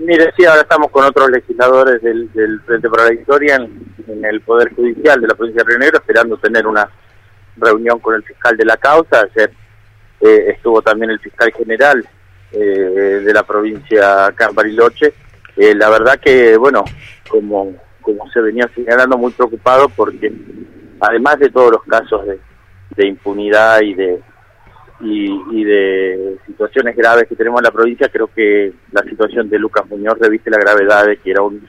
Mire, sí, ahora estamos con otros legisladores del, del Frente para la Victoria en, el Poder Judicial de la provincia de Río Negro, esperando tener una reunión con el fiscal de la causa. Ayer eh, estuvo también el fiscal general eh, de la provincia Cambariloche. Eh, la verdad que, bueno, como, como se venía señalando, muy preocupado porque además de todos los casos de, de impunidad y de y, de situaciones graves que tenemos en la provincia, creo que la situación de Lucas Muñoz reviste la gravedad de que era un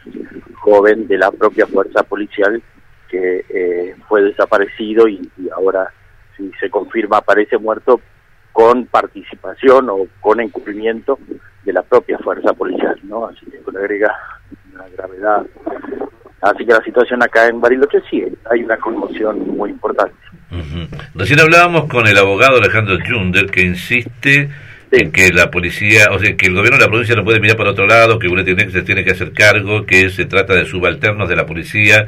joven de la propia fuerza policial que eh, fue desaparecido y, ahora, si se confirma, aparece muerto con participación o con encubrimiento de la propia fuerza policial, ¿no? Así que le agrega una gravedad. Así que la situación acá en Bariloche sí, hay una conmoción muy importante. Recién hablábamos con el abogado Alejandro Junder que insiste en que la policía, o sea, que el gobierno de la provincia no puede mirar para otro lado, que uno tiene, se tiene que hacer cargo, que se trata de subalternos de la policía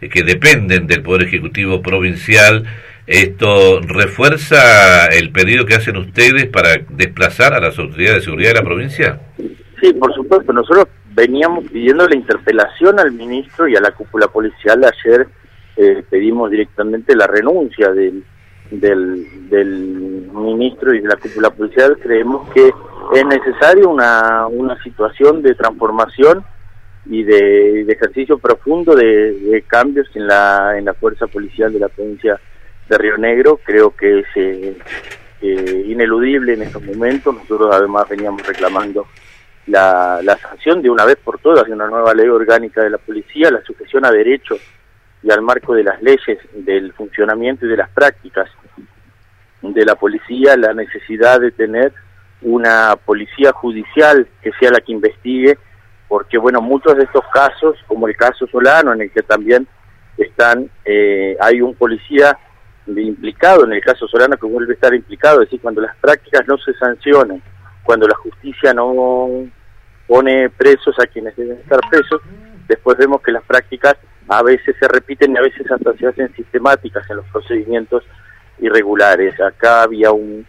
eh, que dependen del Poder Ejecutivo Provincial. ¿Esto refuerza el pedido que hacen ustedes para desplazar a las autoridades de seguridad de la provincia? Sí, por supuesto. Nosotros veníamos pidiendo la interpelación al ministro y a la cúpula policial ayer eh, pedimos directamente la renuncia del, del, ministro y de la cúpula policial. Creemos que es necesario una, una situación de transformación y de, ejercicio profundo de, cambios en la, en la fuerza policial de la provincia de Río Negro. Creo que es eh, eh, ineludible en estos momentos. Nosotros además veníamos reclamando la, la sanción de una vez por todas de una nueva ley orgánica de la policía, la sujeción a derechos y al marco de las leyes, del funcionamiento y de las prácticas de la policía, la necesidad de tener una policía judicial que sea la que investigue, porque bueno, muchos de estos casos, como el caso Solano, en el que también están, eh, hay un policía implicado en el caso Solano que vuelve a estar implicado, es decir, cuando las prácticas no se sancionan, cuando la justicia no pone presos a quienes deben estar presos, después vemos que las prácticas a veces se repiten y a veces hasta se hacen sistemáticas en los procedimientos irregulares. Acá había un,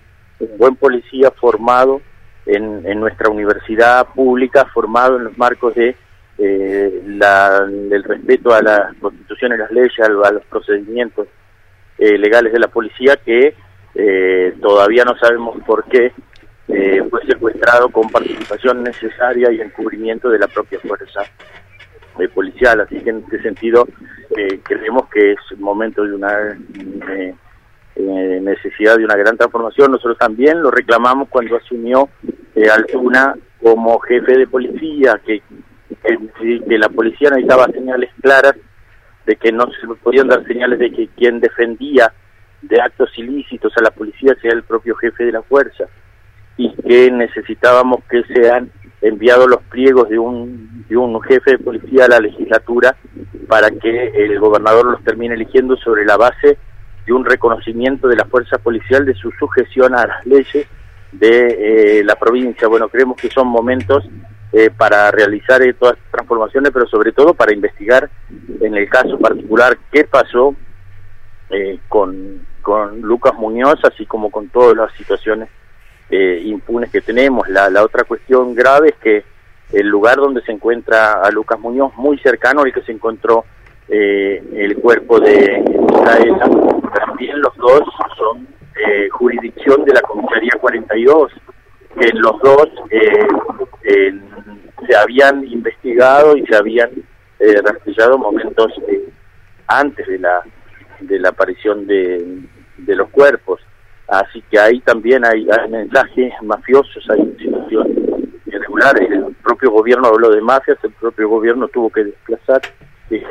buen policía formado en, en, nuestra universidad pública, formado en los marcos de eh, la, del respeto a la constitución y las leyes, a, los procedimientos eh, legales de la policía, que eh, todavía no sabemos por qué fue secuestrado con participación necesaria y encubrimiento de la propia fuerza policial, así que en este sentido eh, creemos que es momento de una eh, eh, necesidad de una gran transformación. Nosotros también lo reclamamos cuando asumió Altuna como jefe de policía, que, que, la policía necesitaba señales claras de que no se podían dar señales de que quien defendía de actos ilícitos a la policía sea el propio jefe de la fuerza y que necesitábamos que sean enviado los pliegos de un, de un jefe de policía a la legislatura para que el gobernador los termine eligiendo sobre la base de un reconocimiento de la fuerza policial de su sujeción a las leyes de eh, la provincia. Bueno, creemos que son momentos eh, para realizar eh, todas estas transformaciones, pero sobre todo para investigar en el caso particular qué pasó con, con Lucas Muñoz, así como con todas las situaciones eh, impunes que tenemos. La, la otra cuestión grave es que el lugar donde se encuentra a Lucas Muñoz, muy cercano al que se encontró eh, el cuerpo de Israel, también los dos son eh, jurisdicción de la Comisaría 42, que los dos eh, se habían investigado y se habían eh, rastreado momentos antes de la de la aparición de, de los cuerpos. Así que ahí también hay, mensajes mafiosos, hay situaciones irregulares. El propio gobierno habló de mafias, el propio gobierno tuvo que desplazar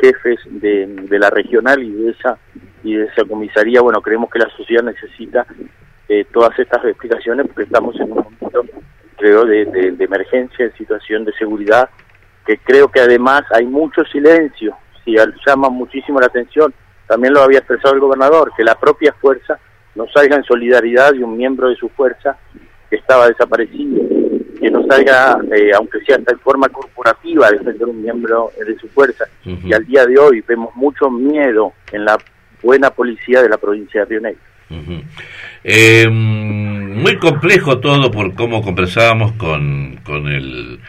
jefes de, de, la regional y de esa y de esa comisaría. Bueno, creemos que la sociedad necesita eh, todas estas explicaciones porque estamos en un momento, creo, de, de, emergencia, en situación de seguridad, que creo que además hay mucho silencio, si llama muchísimo la atención. También lo había expresado el gobernador, que la propia fuerza no salga en solidaridad de un miembro de su fuerza que estaba desaparecido, que no salga, eh, aunque sea en forma corporativa, a defender un miembro de su fuerza. Y al día de hoy vemos mucho miedo en la buena policía de la provincia de Río Negro. Em, muy complejo todo por cómo conversábamos con, con el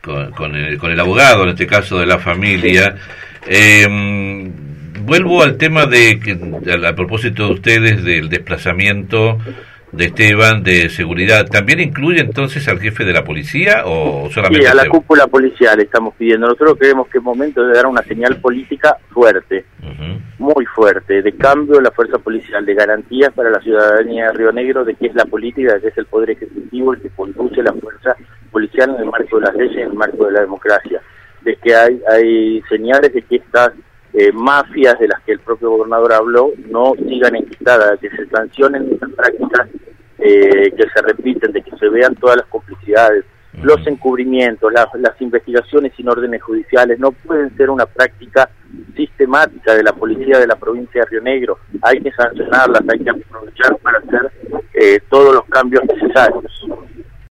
con, el, con el abogado, en este caso de la familia. Eh, vuelvo al tema de, que, a propósito de ustedes, del desplazamiento de Esteban de seguridad, ¿también incluye entonces al jefe de la policía o solamente? Sí, a la cúpula policial estamos pidiendo. Nosotros creemos que es momento de dar una señal política fuerte, muy fuerte, de cambio de la fuerza policial, de garantías para la ciudadanía de Río Negro de que es la política, que es el poder ejecutivo el que conduce la fuerza policial en el marco de las leyes, en el marco de la democracia, de que hay, hay señales de que estas eh, mafias de las que el propio gobernador habló no sigan enquistadas, que se sancionen estas prácticas eh, que se repiten, de que se vean todas las complicidades, los encubrimientos, las, las investigaciones sin órdenes judiciales, no pueden ser una práctica sistemática de la policía de la provincia de Río Negro. Hay que sancionarlas, hay que aprovechar para hacer eh, todos los cambios necesarios.